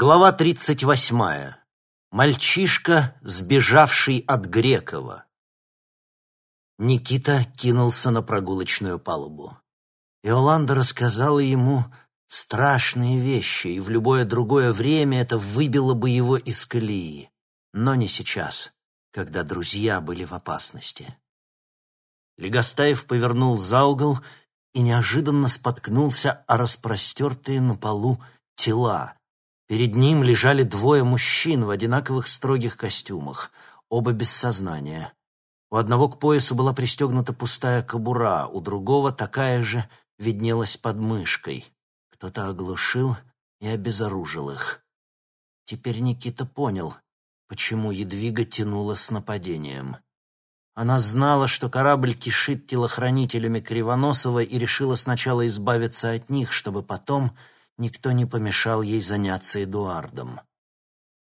Глава тридцать восьмая. Мальчишка, сбежавший от Грекова. Никита кинулся на прогулочную палубу. Иоланда рассказала ему страшные вещи, и в любое другое время это выбило бы его из колеи. Но не сейчас, когда друзья были в опасности. Легостаев повернул за угол и неожиданно споткнулся о распростертые на полу тела — Перед ним лежали двое мужчин в одинаковых строгих костюмах, оба без сознания. У одного к поясу была пристегнута пустая кобура, у другого такая же виднелась под мышкой. Кто-то оглушил и обезоружил их. Теперь Никита понял, почему Едвига тянула с нападением. Она знала, что корабль кишит телохранителями Кривоносова и решила сначала избавиться от них, чтобы потом Никто не помешал ей заняться Эдуардом.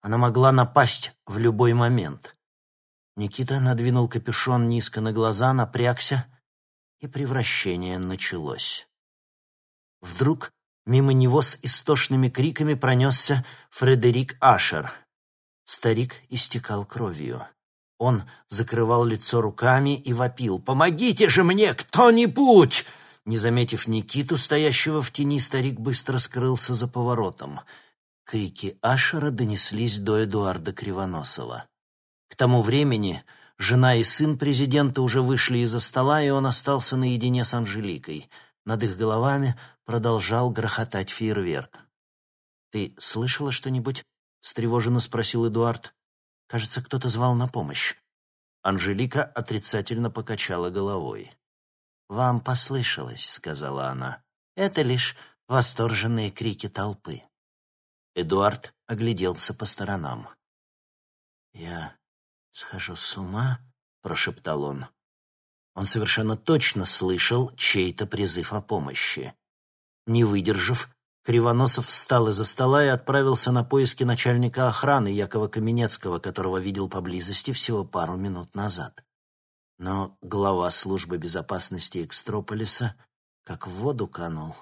Она могла напасть в любой момент. Никита надвинул капюшон низко на глаза, напрягся, и превращение началось. Вдруг мимо него с истошными криками пронесся Фредерик Ашер. Старик истекал кровью. Он закрывал лицо руками и вопил. «Помогите же мне кто-нибудь!» Не заметив Никиту, стоящего в тени, старик быстро скрылся за поворотом. Крики Ашера донеслись до Эдуарда Кривоносова. К тому времени жена и сын президента уже вышли из-за стола, и он остался наедине с Анжеликой. Над их головами продолжал грохотать фейерверк. «Ты слышала что-нибудь?» — встревоженно спросил Эдуард. «Кажется, кто-то звал на помощь». Анжелика отрицательно покачала головой. «Вам послышалось», — сказала она. «Это лишь восторженные крики толпы». Эдуард огляделся по сторонам. «Я схожу с ума?» — прошептал он. Он совершенно точно слышал чей-то призыв о помощи. Не выдержав, Кривоносов встал из-за стола и отправился на поиски начальника охраны Якова Каменецкого, которого видел поблизости всего пару минут назад. Но глава службы безопасности Экстрополиса как в воду канул.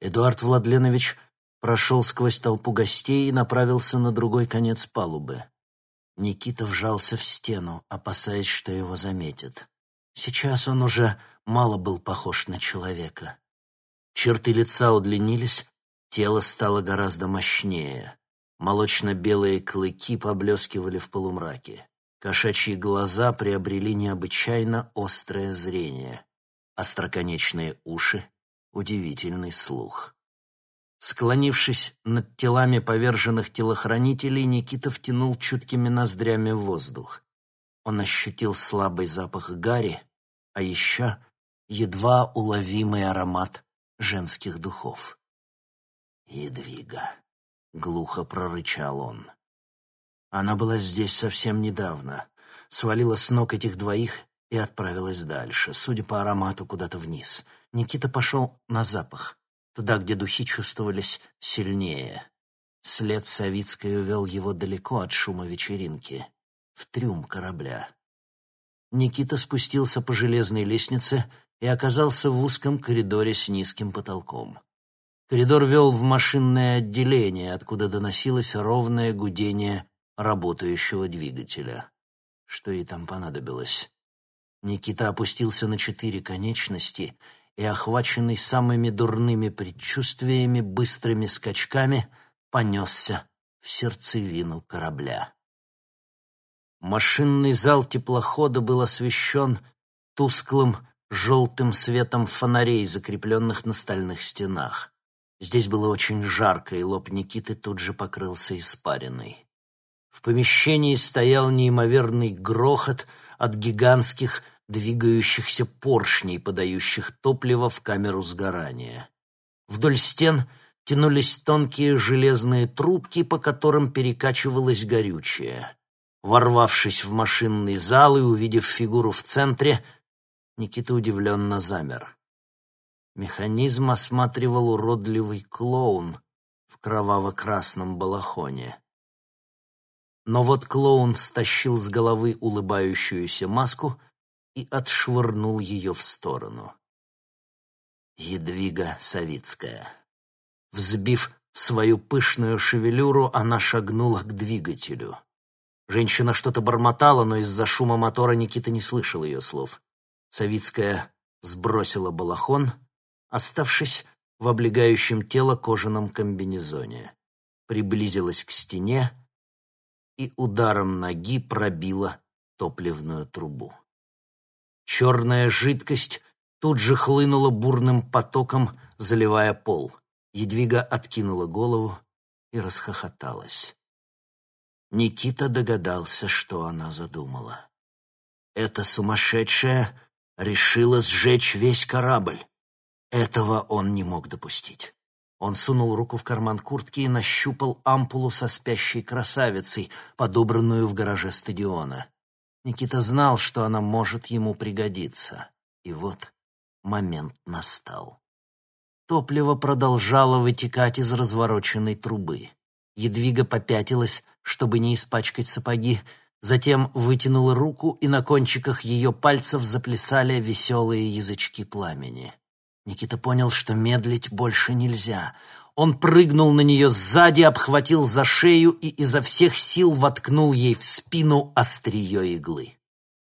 Эдуард Владленович прошел сквозь толпу гостей и направился на другой конец палубы. Никита вжался в стену, опасаясь, что его заметят. Сейчас он уже мало был похож на человека. Черты лица удлинились, тело стало гораздо мощнее. Молочно-белые клыки поблескивали в полумраке. Кошачьи глаза приобрели необычайно острое зрение, остроконечные уши — удивительный слух. Склонившись над телами поверженных телохранителей, Никита втянул чуткими ноздрями воздух. Он ощутил слабый запах гари, а еще едва уловимый аромат женских духов. «Едвига», — глухо прорычал он. Она была здесь совсем недавно, свалила с ног этих двоих и отправилась дальше, судя по аромату, куда-то вниз. Никита пошел на запах, туда, где духи чувствовались сильнее. След Савицкой увел его далеко от шума вечеринки, в трюм корабля. Никита спустился по железной лестнице и оказался в узком коридоре с низким потолком. Коридор вел в машинное отделение, откуда доносилось ровное гудение работающего двигателя. Что ей там понадобилось? Никита опустился на четыре конечности и, охваченный самыми дурными предчувствиями, быстрыми скачками, понесся в сердцевину корабля. Машинный зал теплохода был освещен тусклым желтым светом фонарей, закрепленных на стальных стенах. Здесь было очень жарко, и лоб Никиты тут же покрылся испариной. В помещении стоял неимоверный грохот от гигантских двигающихся поршней, подающих топливо в камеру сгорания. Вдоль стен тянулись тонкие железные трубки, по которым перекачивалось горючее. Ворвавшись в машинный зал и увидев фигуру в центре, Никита удивленно замер. Механизм осматривал уродливый клоун в кроваво-красном балахоне. Но вот клоун стащил с головы улыбающуюся маску и отшвырнул ее в сторону. Едвига Савицкая. Взбив свою пышную шевелюру, она шагнула к двигателю. Женщина что-то бормотала, но из-за шума мотора Никита не слышал ее слов. Савицкая сбросила балахон, оставшись в облегающем тело кожаном комбинезоне. Приблизилась к стене и ударом ноги пробила топливную трубу. Черная жидкость тут же хлынула бурным потоком, заливая пол. Едвига откинула голову и расхохоталась. Никита догадался, что она задумала. Эта сумасшедшая решила сжечь весь корабль. Этого он не мог допустить. Он сунул руку в карман куртки и нащупал ампулу со спящей красавицей, подобранную в гараже стадиона. Никита знал, что она может ему пригодиться. И вот момент настал. Топливо продолжало вытекать из развороченной трубы. Едвига попятилась, чтобы не испачкать сапоги, затем вытянула руку, и на кончиках ее пальцев заплясали веселые язычки пламени. Никита понял, что медлить больше нельзя. Он прыгнул на нее сзади, обхватил за шею и изо всех сил воткнул ей в спину острие иглы.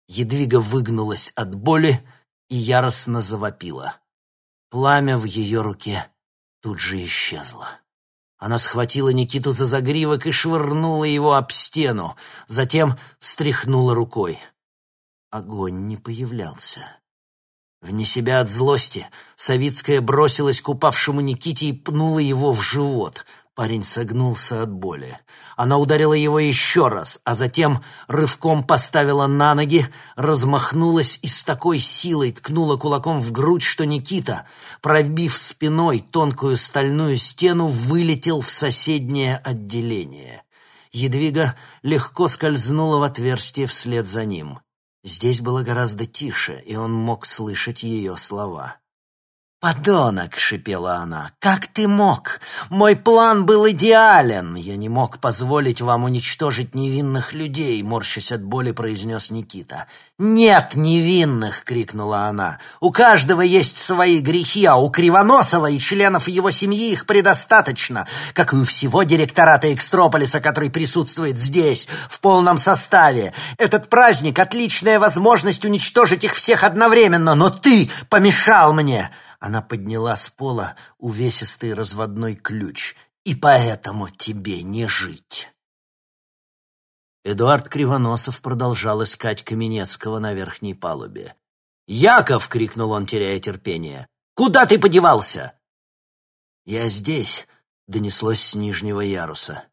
Едвига выгнулась от боли и яростно завопила. Пламя в ее руке тут же исчезло. Она схватила Никиту за загривок и швырнула его об стену, затем встряхнула рукой. Огонь не появлялся. Вне себя от злости Савицкая бросилась к упавшему Никите и пнула его в живот. Парень согнулся от боли. Она ударила его еще раз, а затем рывком поставила на ноги, размахнулась и с такой силой ткнула кулаком в грудь, что Никита, пробив спиной тонкую стальную стену, вылетел в соседнее отделение. Едвига легко скользнула в отверстие вслед за ним. Здесь было гораздо тише, и он мог слышать ее слова. «Подонок!» — шипела она. «Как ты мог? Мой план был идеален! Я не мог позволить вам уничтожить невинных людей!» — морщась от боли, произнес Никита. «Нет невинных!» — крикнула она. «У каждого есть свои грехи, а у Кривоносова и членов его семьи их предостаточно, как и у всего директората Экстрополиса, который присутствует здесь, в полном составе. Этот праздник — отличная возможность уничтожить их всех одновременно, но ты помешал мне!» Она подняла с пола увесистый разводной ключ. «И поэтому тебе не жить!» Эдуард Кривоносов продолжал искать Каменецкого на верхней палубе. «Яков!» — крикнул он, теряя терпение. «Куда ты подевался?» «Я здесь», — донеслось с нижнего яруса.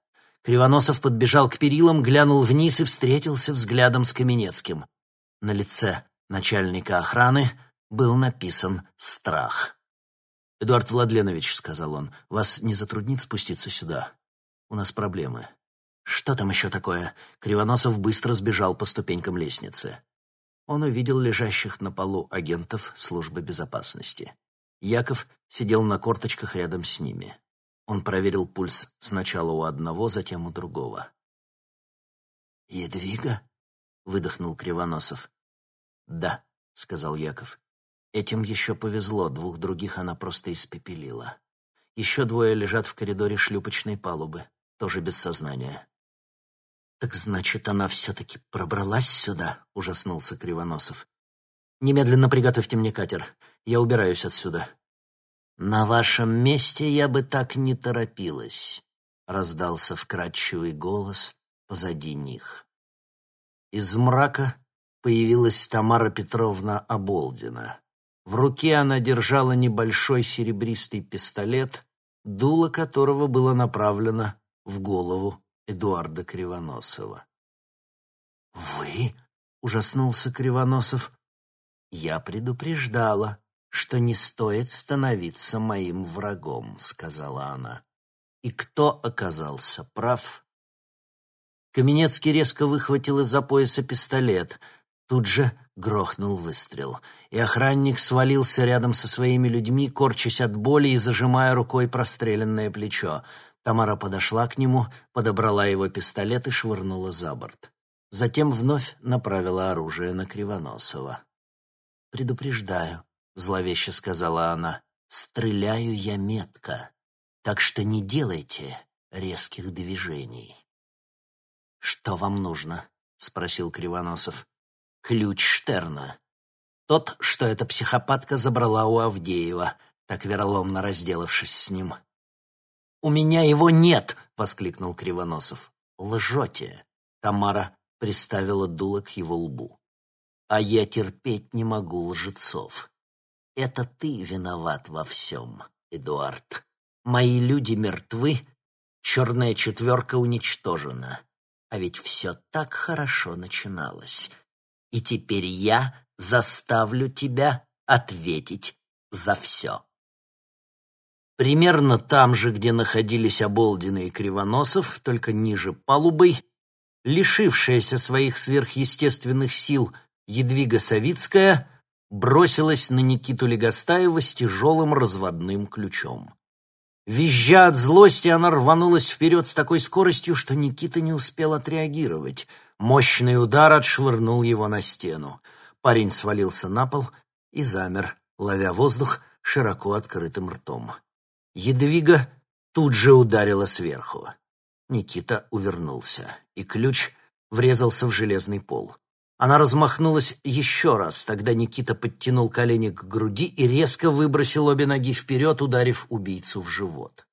Кривоносов подбежал к перилам, глянул вниз и встретился взглядом с Каменецким. На лице начальника охраны был написан «Страх». «Эдуард Владленович», — сказал он, — «вас не затруднит спуститься сюда? У нас проблемы». «Что там еще такое?» Кривоносов быстро сбежал по ступенькам лестницы. Он увидел лежащих на полу агентов службы безопасности. Яков сидел на корточках рядом с ними. Он проверил пульс сначала у одного, затем у другого. «Едвига?» — выдохнул Кривоносов. «Да», — сказал Яков. Этим еще повезло, двух других она просто испепелила. Еще двое лежат в коридоре шлюпочной палубы, тоже без сознания. «Так значит, она все-таки пробралась сюда?» — ужаснулся Кривоносов. «Немедленно приготовьте мне катер. Я убираюсь отсюда». «На вашем месте я бы так не торопилась», — раздался вкрадчивый голос позади них. Из мрака появилась Тамара Петровна Оболдина. В руке она держала небольшой серебристый пистолет, дуло которого было направлено в голову Эдуарда Кривоносова. «Вы?» — ужаснулся Кривоносов. «Я предупреждала, что не стоит становиться моим врагом», — сказала она. И кто оказался прав? Каменецкий резко выхватил из-за пояса пистолет — Тут же грохнул выстрел, и охранник свалился рядом со своими людьми, корчась от боли и зажимая рукой простреленное плечо. Тамара подошла к нему, подобрала его пистолет и швырнула за борт. Затем вновь направила оружие на Кривоносова. «Предупреждаю», — зловеще сказала она, — «стреляю я метко. так что не делайте резких движений. «Что вам нужно?» — спросил Кривоносов. «Ключ Штерна. Тот, что эта психопатка забрала у Авдеева, так вероломно разделавшись с ним». «У меня его нет!» — воскликнул Кривоносов. «Лжете!» — Тамара приставила дуло к его лбу. «А я терпеть не могу лжецов. Это ты виноват во всем, Эдуард. Мои люди мертвы, черная четверка уничтожена. А ведь все так хорошо начиналось. И теперь я заставлю тебя ответить за все. Примерно там же, где находились Оболдины и Кривоносов, только ниже палубой, лишившаяся своих сверхъестественных сил Едвига Савицкая бросилась на Никиту Легостаева с тяжелым разводным ключом. Визжа от злости, она рванулась вперед с такой скоростью, что Никита не успел отреагировать. Мощный удар отшвырнул его на стену. Парень свалился на пол и замер, ловя воздух широко открытым ртом. Едвига тут же ударила сверху. Никита увернулся, и ключ врезался в железный пол. Она размахнулась еще раз, тогда Никита подтянул колени к груди и резко выбросил обе ноги вперед, ударив убийцу в живот.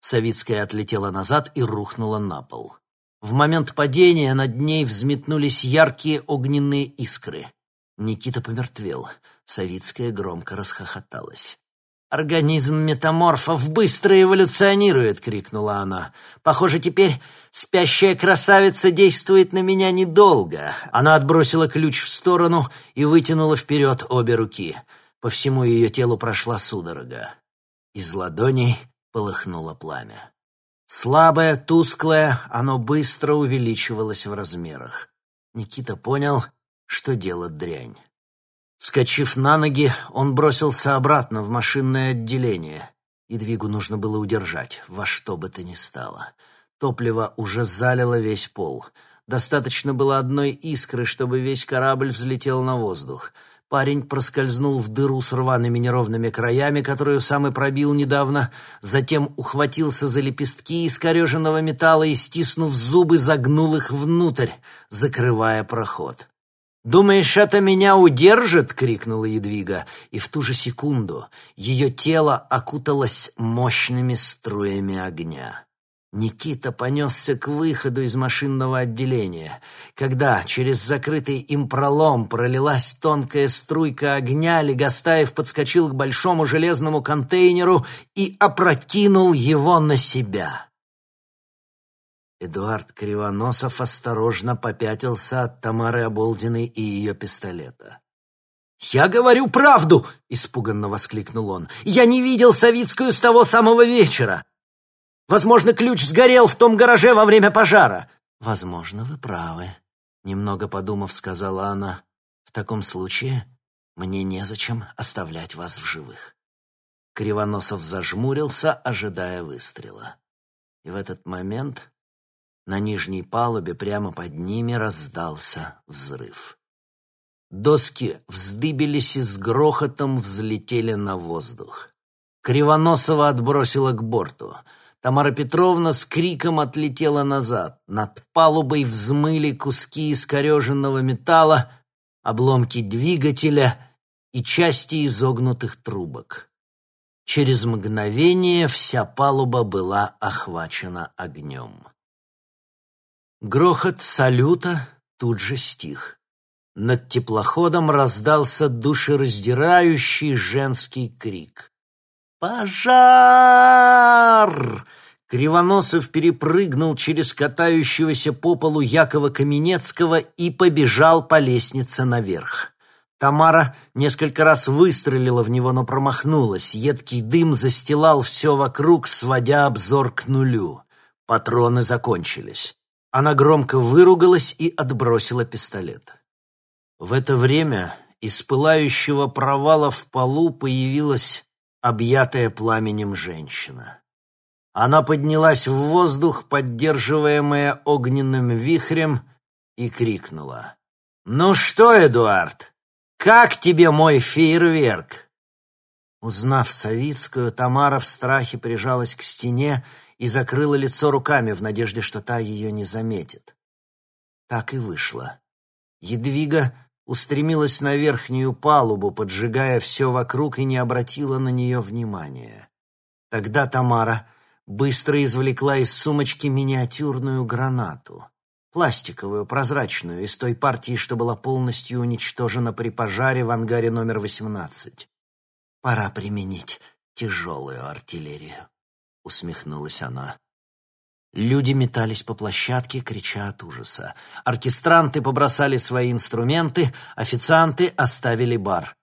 Савицкая отлетела назад и рухнула на пол. В момент падения над ней взметнулись яркие огненные искры. Никита помертвел. Савицкая громко расхохоталась. «Организм метаморфов быстро эволюционирует!» — крикнула она. «Похоже, теперь спящая красавица действует на меня недолго». Она отбросила ключ в сторону и вытянула вперед обе руки. По всему ее телу прошла судорога. Из ладоней полыхнуло пламя. Слабое, тусклое, оно быстро увеличивалось в размерах. Никита понял, что дело дрянь. Скочив на ноги, он бросился обратно в машинное отделение. И двигу нужно было удержать, во что бы то ни стало. Топливо уже залило весь пол. Достаточно было одной искры, чтобы весь корабль взлетел на воздух. Парень проскользнул в дыру с рваными неровными краями, которую сам и пробил недавно, затем ухватился за лепестки искореженного металла и, стиснув зубы, загнул их внутрь, закрывая проход. «Думаешь, это меня удержит?» — крикнула Едвига, и в ту же секунду ее тело окуталось мощными струями огня. Никита понесся к выходу из машинного отделения. Когда через закрытый им пролом пролилась тонкая струйка огня, Легостаев подскочил к большому железному контейнеру и опрокинул его на себя. Эдуард Кривоносов осторожно попятился от Тамары Оболдиной и ее пистолета. «Я говорю правду!» — испуганно воскликнул он. «Я не видел Савицкую с того самого вечера! Возможно, ключ сгорел в том гараже во время пожара!» «Возможно, вы правы», — немного подумав, сказала она. «В таком случае мне незачем оставлять вас в живых». Кривоносов зажмурился, ожидая выстрела. И в этот момент на нижней палубе прямо под ними раздался взрыв. Доски вздыбились и с грохотом взлетели на воздух. Кривоносова отбросила к борту. Тамара Петровна с криком отлетела назад. Над палубой взмыли куски искореженного металла, обломки двигателя и части изогнутых трубок. Через мгновение вся палуба была охвачена огнем. Грохот салюта тут же стих. Над теплоходом раздался душераздирающий женский крик. «Пожар!» Кривоносов перепрыгнул через катающегося по полу Якова Каменецкого и побежал по лестнице наверх. Тамара несколько раз выстрелила в него, но промахнулась. Едкий дым застилал все вокруг, сводя обзор к нулю. Патроны закончились. Она громко выругалась и отбросила пистолет. В это время из пылающего провала в полу появилась объятая пламенем женщина. Она поднялась в воздух, поддерживаемая огненным вихрем, и крикнула. «Ну что, Эдуард, как тебе мой фейерверк?» Узнав Савицкую, Тамара в страхе прижалась к стене и закрыла лицо руками в надежде, что та ее не заметит. Так и вышло. Едвига устремилась на верхнюю палубу, поджигая все вокруг и не обратила на нее внимания. Тогда Тамара быстро извлекла из сумочки миниатюрную гранату, пластиковую, прозрачную, из той партии, что была полностью уничтожена при пожаре в ангаре номер 18. «Пора применить тяжелую артиллерию», — усмехнулась она. Люди метались по площадке, крича от ужаса. Оркестранты побросали свои инструменты, официанты оставили бар.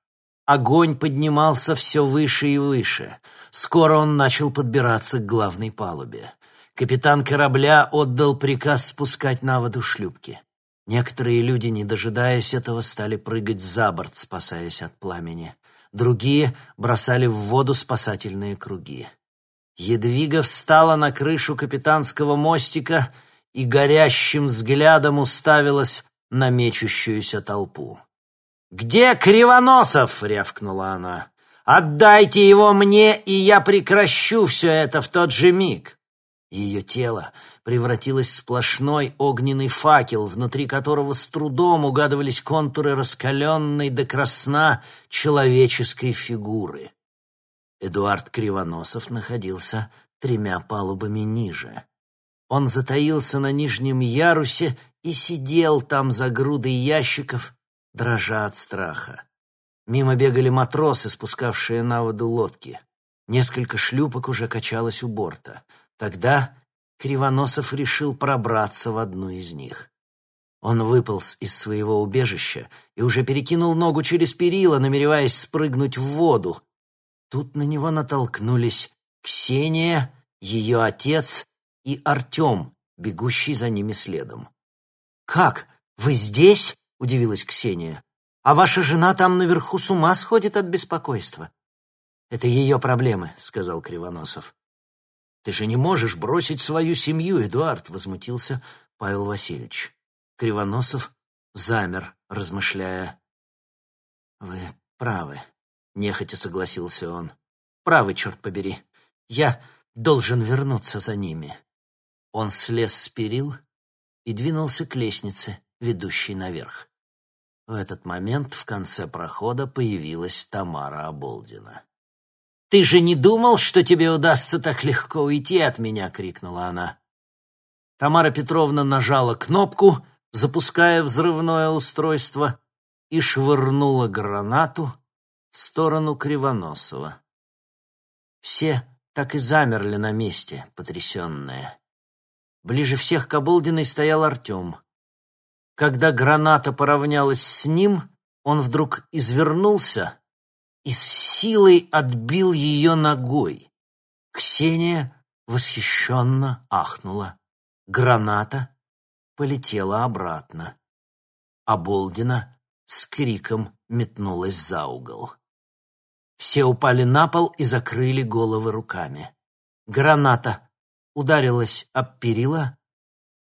Огонь поднимался все выше и выше. Скоро он начал подбираться к главной палубе. Капитан корабля отдал приказ спускать на воду шлюпки. Некоторые люди, не дожидаясь этого, стали прыгать за борт, спасаясь от пламени. Другие бросали в воду спасательные круги. Едвига встала на крышу капитанского мостика и горящим взглядом уставилась на мечущуюся толпу. «Где Кривоносов?» — рявкнула она. «Отдайте его мне, и я прекращу все это в тот же миг». Ее тело превратилось в сплошной огненный факел, внутри которого с трудом угадывались контуры раскаленной до красна человеческой фигуры. Эдуард Кривоносов находился тремя палубами ниже. Он затаился на нижнем ярусе и сидел там за грудой ящиков, дрожа от страха. Мимо бегали матросы, спускавшие на воду лодки. Несколько шлюпок уже качалось у борта. Тогда Кривоносов решил пробраться в одну из них. Он выполз из своего убежища и уже перекинул ногу через перила, намереваясь спрыгнуть в воду, Тут на него натолкнулись Ксения, ее отец и Артем, бегущий за ними следом. «Как? Вы здесь?» — удивилась Ксения. «А ваша жена там наверху с ума сходит от беспокойства». «Это ее проблемы», — сказал Кривоносов. «Ты же не можешь бросить свою семью, Эдуард», — возмутился Павел Васильевич. Кривоносов замер, размышляя. «Вы правы», Нехотя согласился он. Правый, черт побери. Я должен вернуться за ними. Он слез с перил и двинулся к лестнице, ведущей наверх. В этот момент в конце прохода появилась Тамара Оболдина. «Ты же не думал, что тебе удастся так легко уйти от меня?» — крикнула она. Тамара Петровна нажала кнопку, запуская взрывное устройство, и швырнула гранату в сторону Кривоносова. Все так и замерли на месте, потрясенные. Ближе всех к Оболдиной стоял Артем. Когда граната поравнялась с ним, он вдруг извернулся и с силой отбил ее ногой. Ксения восхищенно ахнула. Граната полетела обратно. Оболдина с криком метнулась за угол. Все упали на пол и закрыли головы руками. Граната ударилась об перила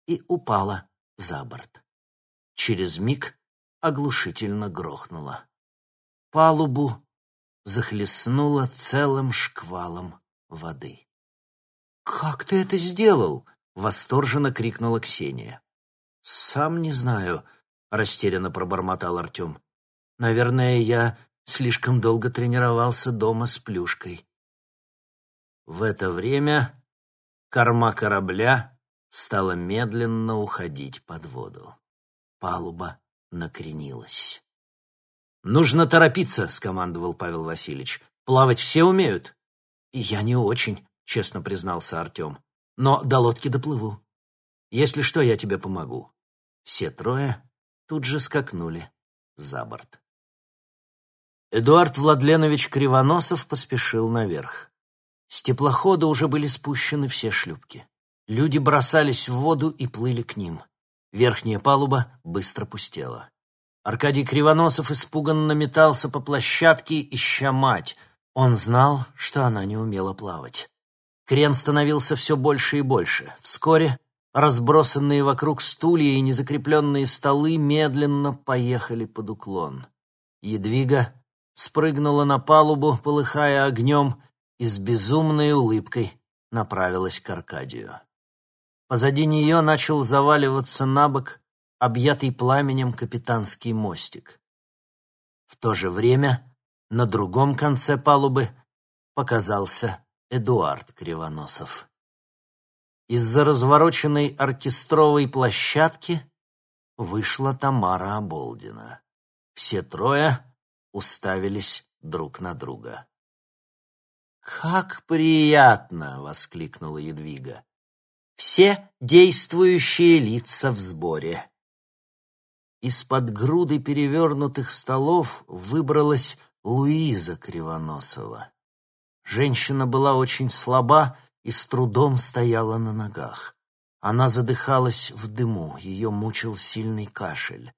и упала за борт. Через миг оглушительно грохнула. Палубу захлестнуло целым шквалом воды. «Как ты это сделал?» — восторженно крикнула Ксения. «Сам не знаю», — растерянно пробормотал Артем. «Наверное, я слишком долго тренировался дома с плюшкой. В это время корма корабля стала медленно уходить под воду. Палуба накренилась. «Нужно торопиться», — скомандовал Павел Васильевич. «Плавать все умеют?» «Я не очень», — честно признался Артем. «Но до лодки доплыву. Если что, я тебе помогу». Все трое тут же скакнули за борт. Эдуард Владленович Кривоносов поспешил наверх. С теплохода уже были спущены все шлюпки. Люди бросались в воду и плыли к ним. Верхняя палуба быстро пустела. Аркадий Кривоносов испуганно метался по площадке, ища мать. Он знал, что она не умела плавать. Крен становился все больше и больше. Вскоре разбросанные вокруг стулья и незакрепленные столы медленно поехали под уклон. Едвига спрыгнула на палубу, полыхая огнем, и с безумной улыбкой направилась к Аркадию. Позади нее начал заваливаться на бок объятый пламенем капитанский мостик. В то же время на другом конце палубы показался Эдуард Кривоносов. Из-за развороченной оркестровой площадки вышла Тамара Оболдина. Все трое уставились друг на друга. «Как приятно!» — воскликнула Едвига. «Все действующие лица в сборе». Из-под груды перевернутых столов выбралась Луиза Кривоносова. Женщина была очень слаба и с трудом стояла на ногах. Она задыхалась в дыму, ее мучил сильный кашель.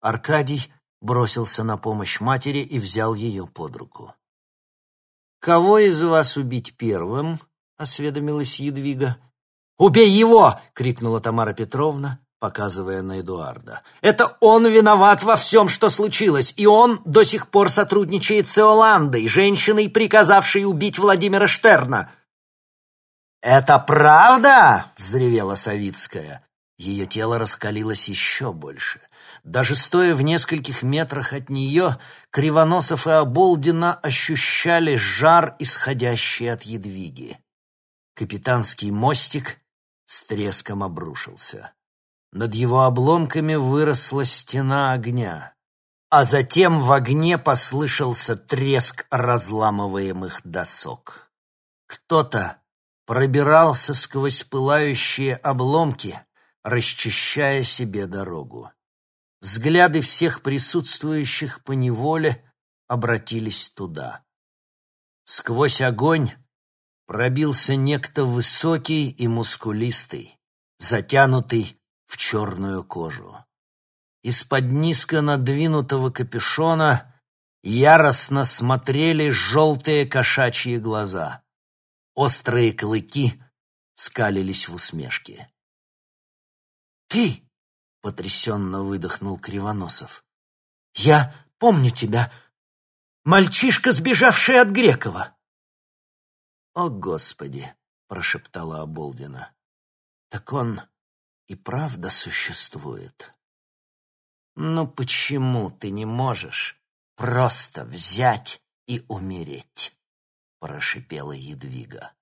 Аркадий бросился на помощь матери и взял ее под руку. «Кого из вас убить первым?» — осведомилась Едвига. «Убей его!» — крикнула Тамара Петровна, показывая на Эдуарда. «Это он виноват во всем, что случилось, и он до сих пор сотрудничает с Иоландой, женщиной, приказавшей убить Владимира Штерна. «Это правда?» — взревела Савицкая. Ее тело раскалилось еще больше. Даже стоя в нескольких метрах от нее, Кривоносов и Оболдина ощущали жар, исходящий от едвиги. Капитанский мостик с треском обрушился. Над его обломками выросла стена огня, а затем в огне послышался треск разламываемых досок. Кто-то пробирался сквозь пылающие обломки, расчищая себе дорогу. Взгляды всех присутствующих по неволе обратились туда. Сквозь огонь пробился некто высокий и мускулистый, затянутый в черную кожу. Из-под низко надвинутого капюшона яростно смотрели желтые кошачьи глаза. Острые клыки скалились в усмешке. «Ты!» — потрясенно выдохнул Кривоносов. «Я помню тебя. Мальчишка, сбежавший от Грекова!» «О, Господи!» — прошептала Оболдина. «Так он и правда существует. Но почему ты не можешь просто взять и умереть?» — прошипела Едвига.